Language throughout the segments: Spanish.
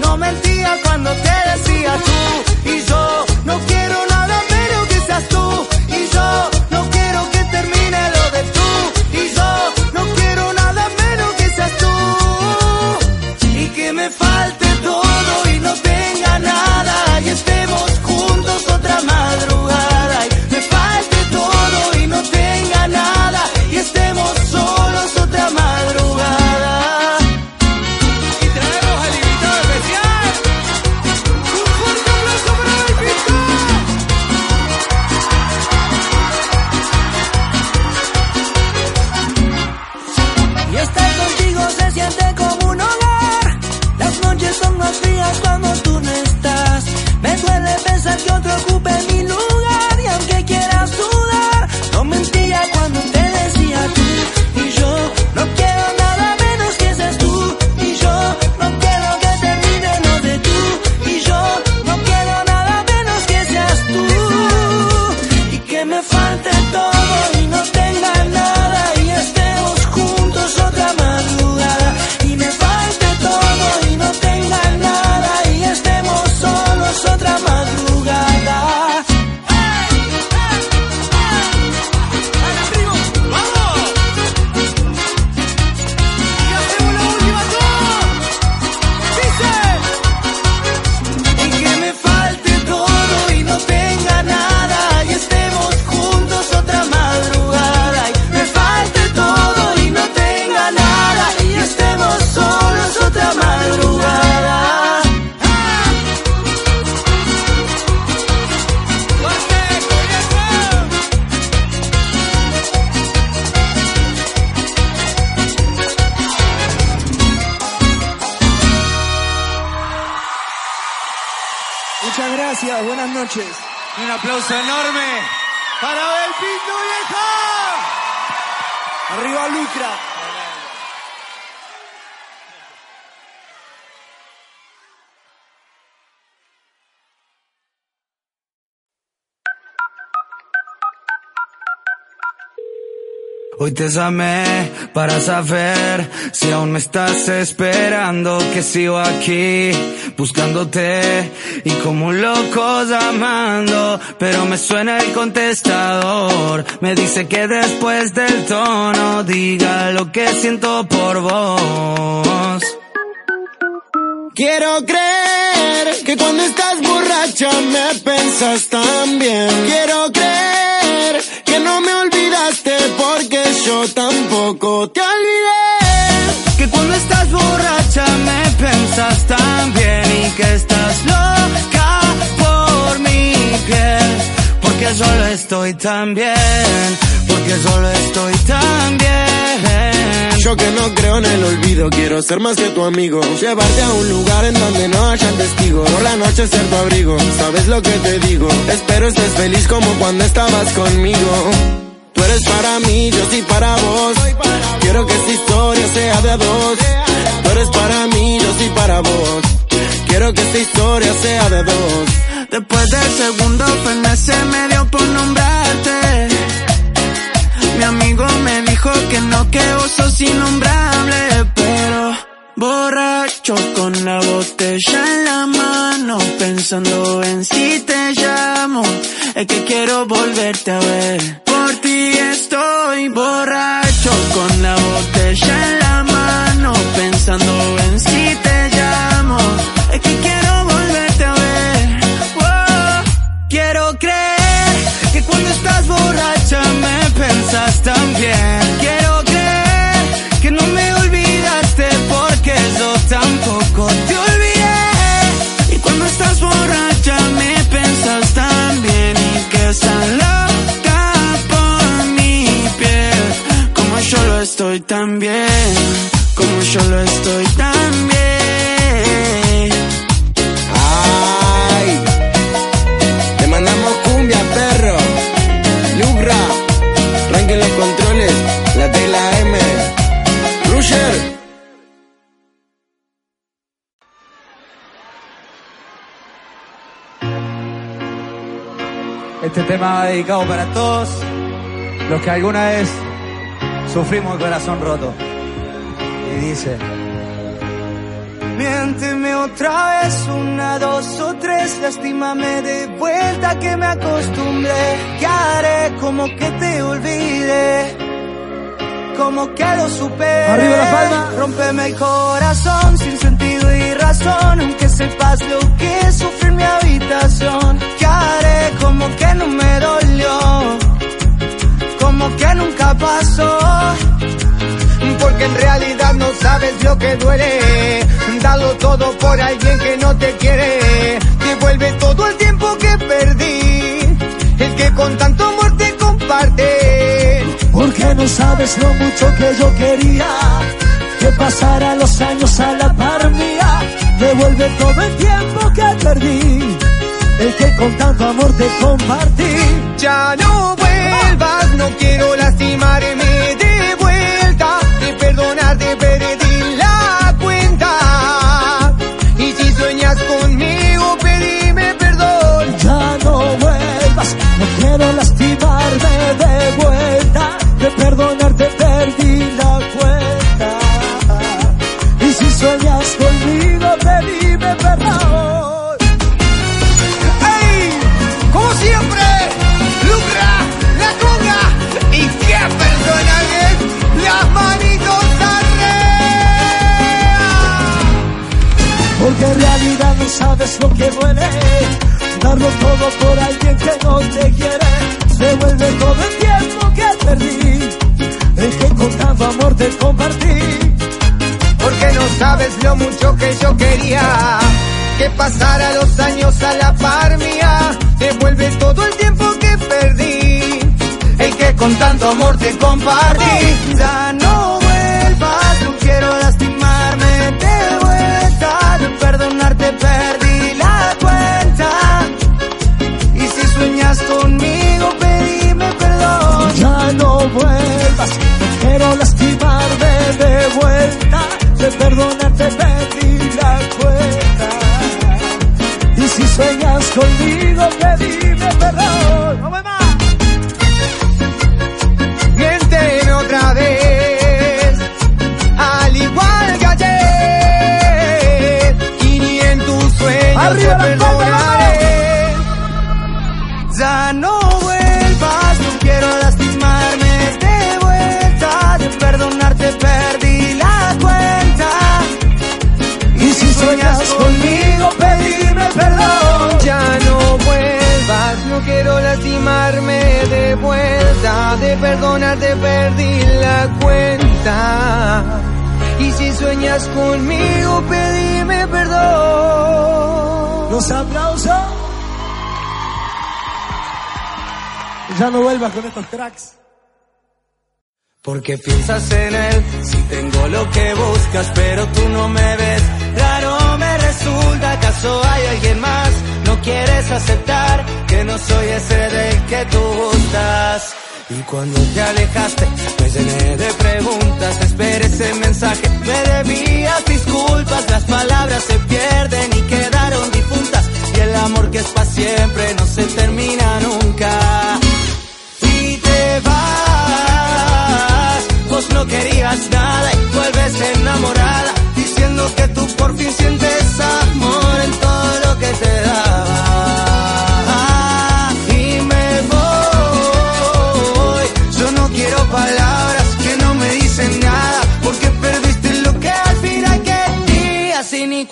No mentía cuando te aplauso enorme para Belpito viejo. Arriba Lucra. Hoy te llamé para saber si aún me estás esperando, que sigo aquí buscándote y como un loco llamando, pero me suena el contestador, me dice que después del tono diga lo que siento por vos. Quiero creer que cuando estás borracha me pensas tan bien. Quiero creer que no me olvidaste porque yo tampoco te olvidé. Que cuando estás borracha me pensas tan bien y que estás loca Porque solo estoy tan bien, porque solo estoy tan bien. Yo que no creo en el olvido, quiero ser más que tu amigo. Llevarte a un lugar en donde no hayan testigos. Por la noche ser tu abrigo, sabes lo que te digo. Espero estés feliz como cuando estabas conmigo. Tú eres para mí, yo sí para vos. Quiero que esta historia sea de dos. Tú eres para mí, yo sí para vos. Quiero que esta historia sea de dos. Después del segundo se me dio por nombrarte. Mi amigo me dijo que no, que vos sos innombrable, pero borracho con la botella en la mano, pensando en si te llamo, es que quiero volverte a ver. Por ti estoy borracho con la botella en la bien, como yo lo estoy tan bien. Ay, te mandamos cumbia, perro. Lucra, arranquen los controles, la T y la M. Rusher. Este tema va dedicado para todos Los que alguna vez sufrimos el corazón roto. Y dice... Miénteme otra vez, una, dos o tres, lastímame de vuelta que me acostumbré. ¿Qué haré? Como que te olvide, como que lo supere. Arriba la palma. Rómpeme el corazón sin sentido y razón, aunque sepas lo que es sufrir mi habitación. ¿Qué haré? Como que no me dolió, como que nunca pasó. Porque en realidad no sabes lo que duele. Dalo todo por alguien que no te quiere. Devuelve todo el tiempo que perdí. El que con tanto amor te comparte. Porque no sabes lo mucho que yo quería que pasara los años a la par mía. Devuelve todo el tiempo que perdí. El que con tanto amor te compartí. Ya no no quiero lastimarme Darlo todo por alguien que no te quiere. Devuelve todo el tiempo que perdí. El que con tanto amor te compartí. Porque no sabes lo mucho que yo quería que pasara los años a la par mía. Devuelve todo el tiempo que perdí. El que con tanto amor te compartí. Ya no conmigo, pedime perdón. Ya no vuelvas, no quiero lastimarme de vuelta. De perdonarte perdí la cuenta. Y si sueñas conmigo, pedime perdón. ¡No me Ya no vuelvas, no quiero lastimarme de vuelta. De perdonarte perdí la cuenta. Y si sueñas conmigo, pedime perdón. Ya no vuelvas, no quiero lastimarme de vuelta. De perdonarte perdí la cuenta. Y si sueñas conmigo, pedime perdón. Los aplausos. Ya no vuelvas con estos cracks. Porque piensas en él, si tengo lo que buscas, pero tú no me ves. Raro me resulta, ¿acaso hay alguien más? No quieres aceptar que no soy ese del que tú gustas. Y cuando te alejaste, me llené de preguntas, esperé ese mensaje, me debías disculpas, las palabras se pierden y quedaron difuntas, y el amor que es para siempre no se termina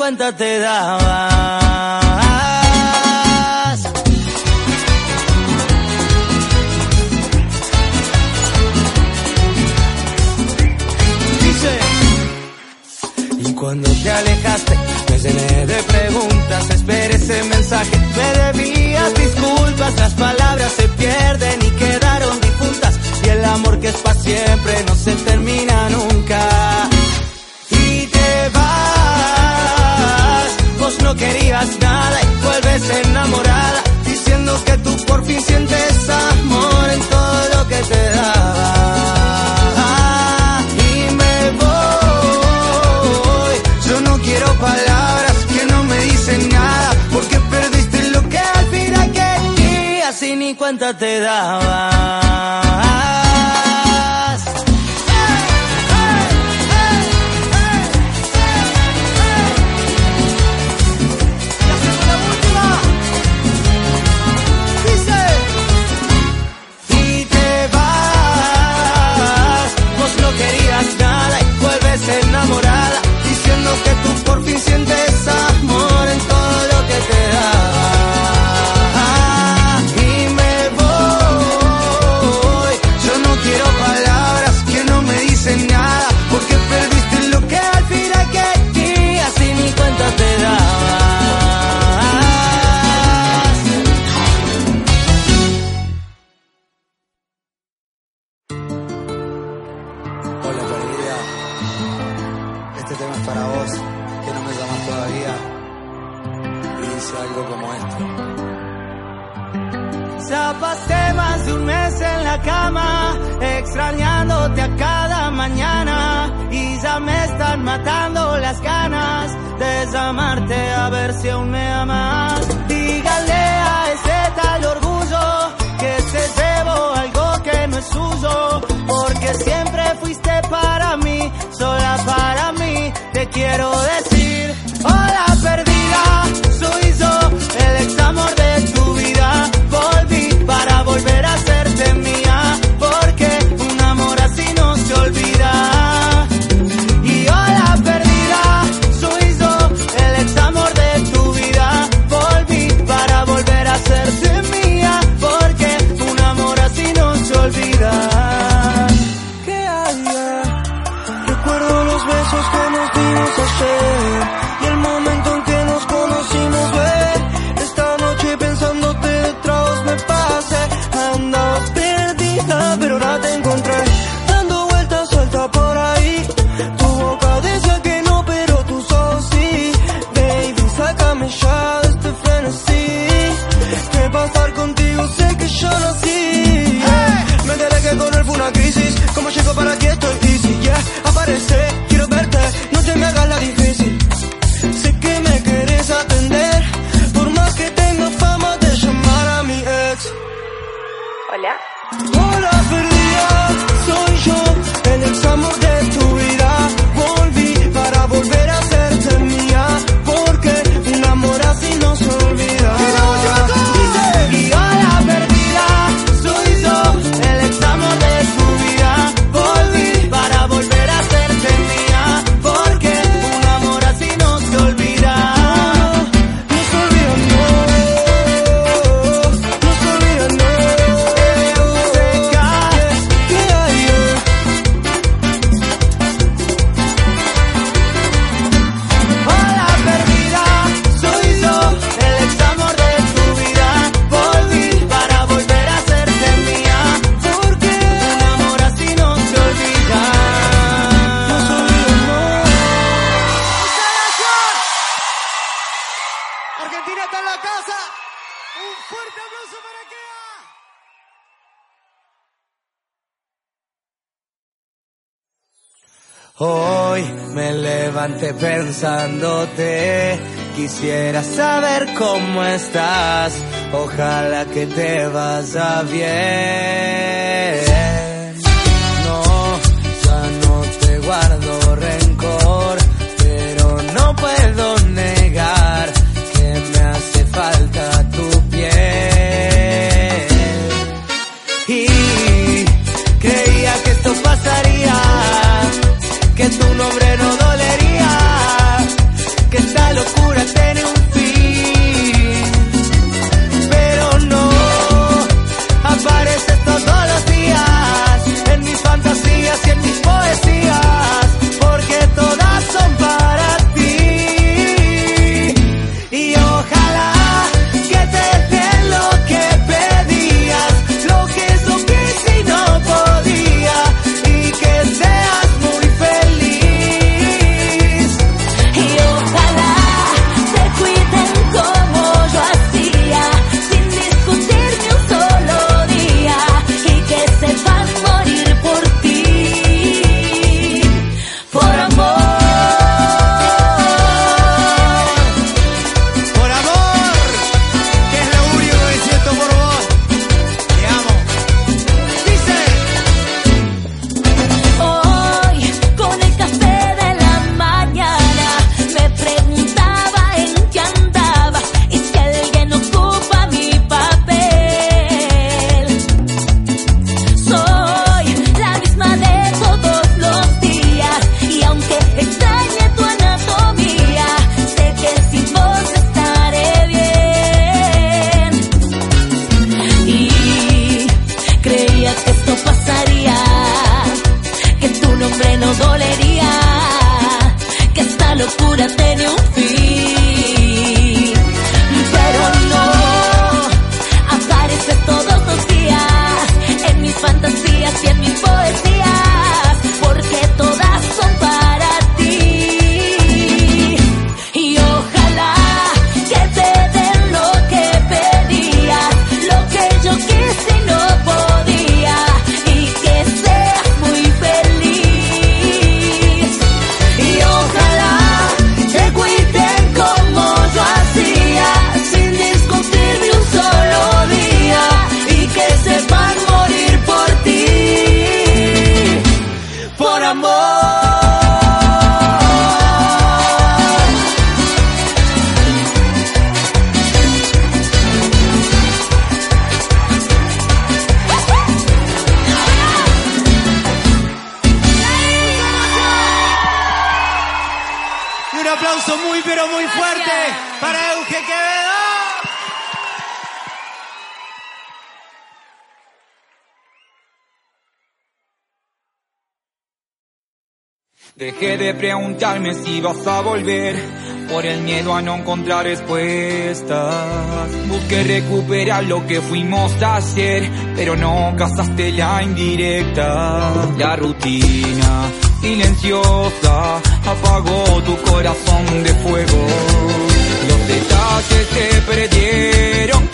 cuenta te dabas. Dice, y cuando te alejaste, me llené de preguntas, esperé ese mensaje, me debías disculpas, las palabras se pierden y quedaron difuntas, y el amor que es para siempre no se querías nada y vuelves enamorada, diciendo que tú por fin sientes amor en todo lo que te daba. Y me voy, yo no quiero palabras que no me dicen nada, porque perdiste lo que al final querías y ni cuenta te daba. matando las ganas de llamarte a ver si aún me amas. Dígale a ese tal orgullo que te llevo algo que no es suyo, porque siempre fuiste para mí, sola para mí, te quiero decir. pensándote. Quisiera saber cómo estás, ojalá que te vaya bien. No, ya no te guardo Dejé de preguntarme si vas a volver por el miedo a no encontrar respuestas. Busqué recuperar lo que fuimos a hacer, pero no casaste la indirecta. La rutina silenciosa apagó tu corazón de fuego. Los detalles se perdieron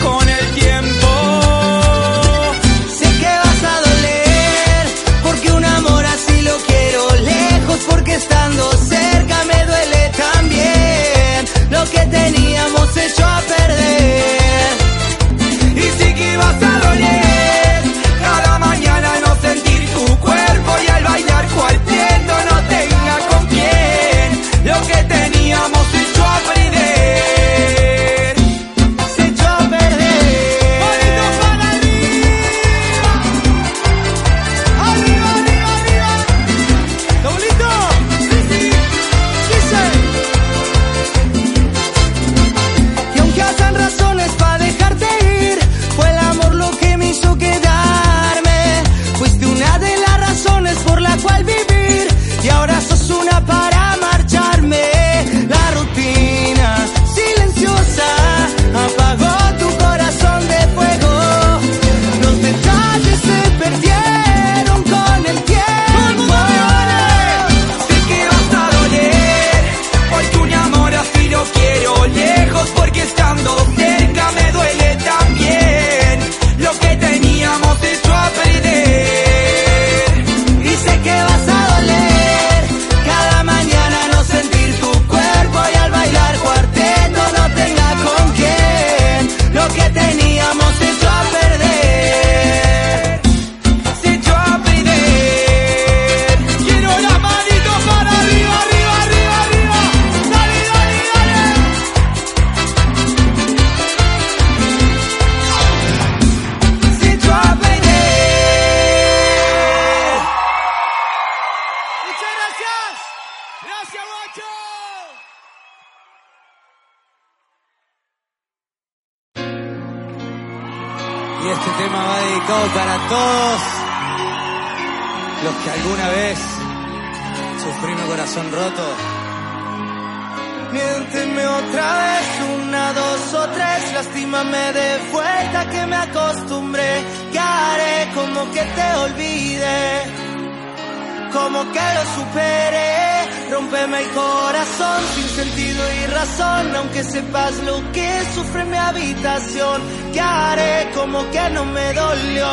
dolió,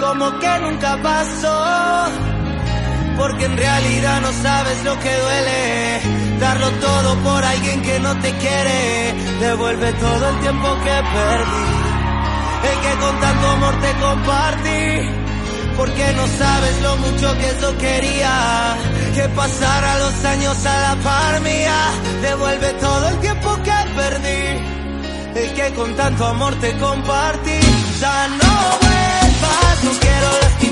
como que nunca pasó, porque en realidad no sabes lo que duele, darlo todo por alguien que no te quiere, devuelve todo el tiempo que perdí, el que con tanto amor te compartí. Porque no sabes lo mucho que yo quería Que pasara los años a la par mía Devuelve todo el tiempo que perdí el que con tanto amor te compartí. Ya no vuelvas, no quiero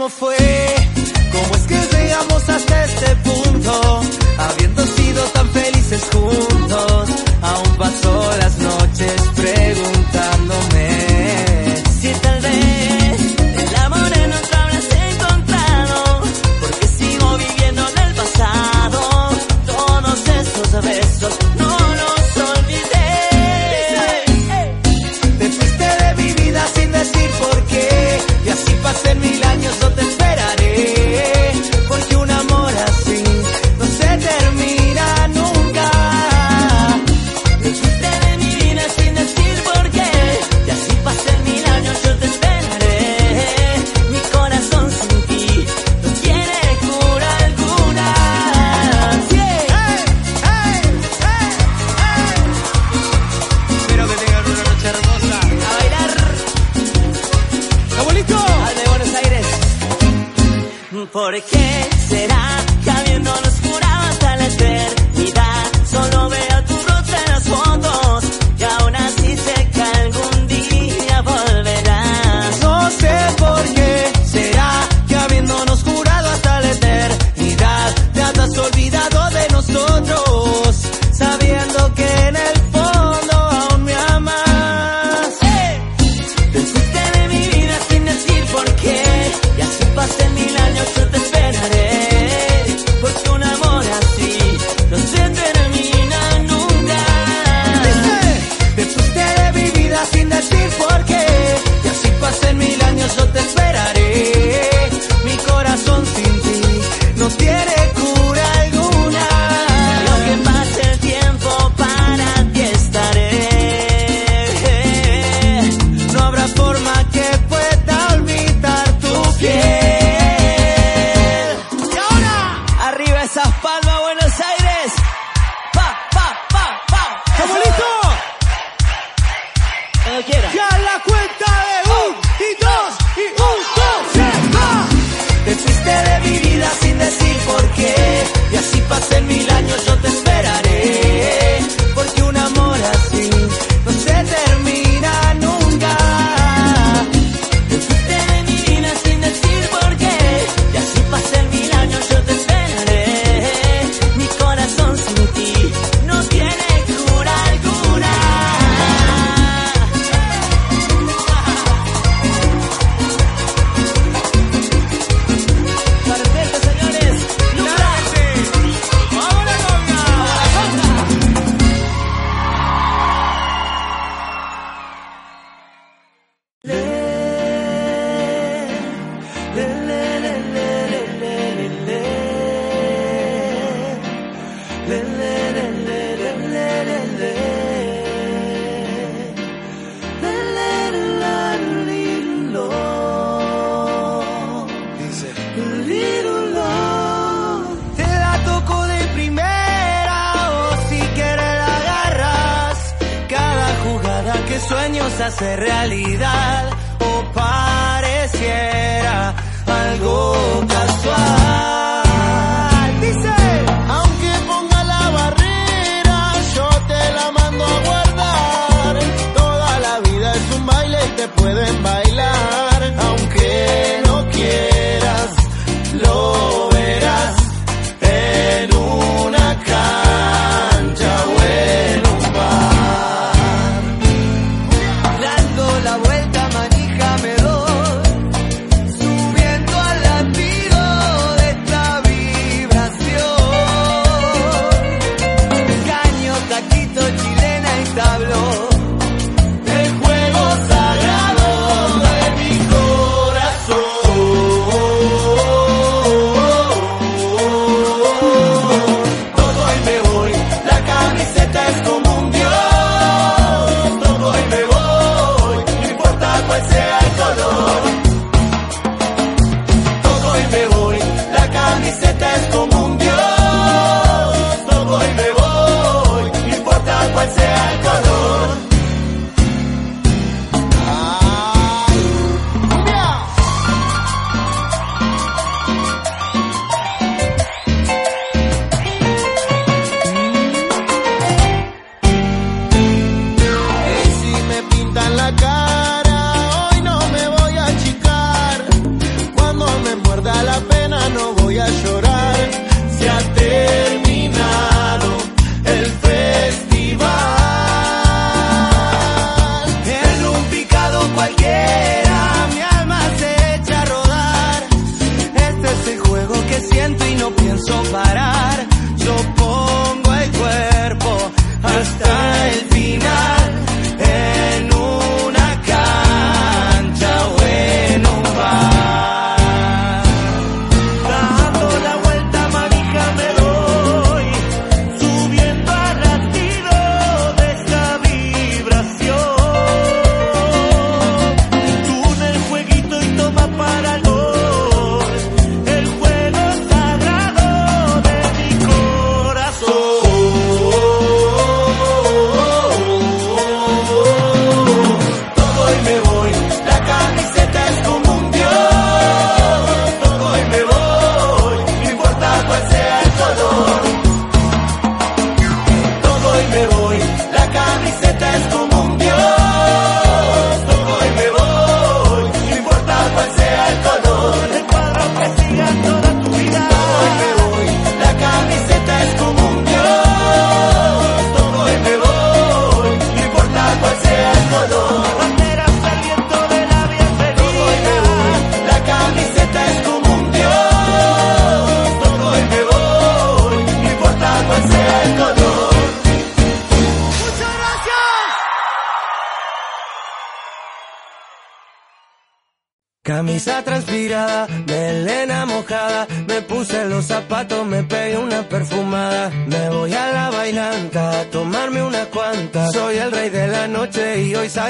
cómo fue, cómo es que llegamos hasta este punto. ¿Por qué será que habiéndonos jurado hasta la eternidad solo ver hace realidad o pareciera algo casual. Dice, aunque ponga la barrera, yo te la mando a guardar. Toda la vida es un baile y te pueden bailar.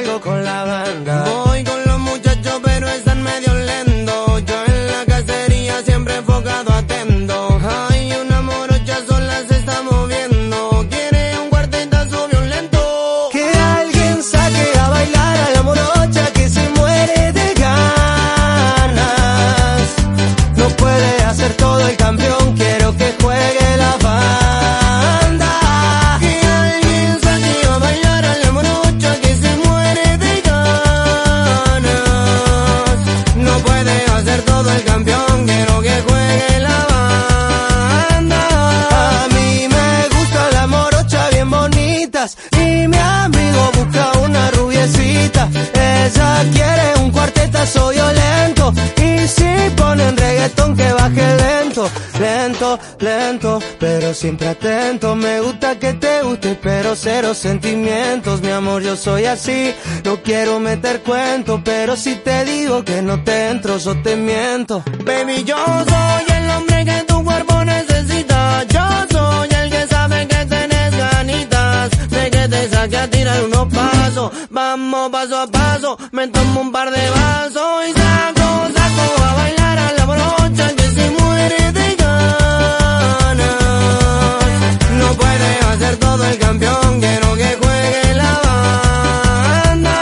Salgo con la siempre atento. Me gusta que te guste, pero cero sentimientos, mi amor, yo soy así. No quiero meter cuento, pero si te digo que no te entro, yo te miento. Baby, yo soy el hombre que tu cuerpo necesita. Yo soy el que sabe que tenés ganitas. De que te saque a tirar unos pasos. Vamos paso a paso. Me tomo un par de vasos y hacer todo el campeón, quiero que juegue la banda.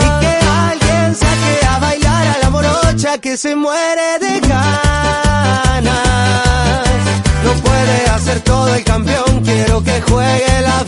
Y que alguien saque a bailar a la morocha que se muere de ganas. No puede hacer todo el campeón, quiero que juegue la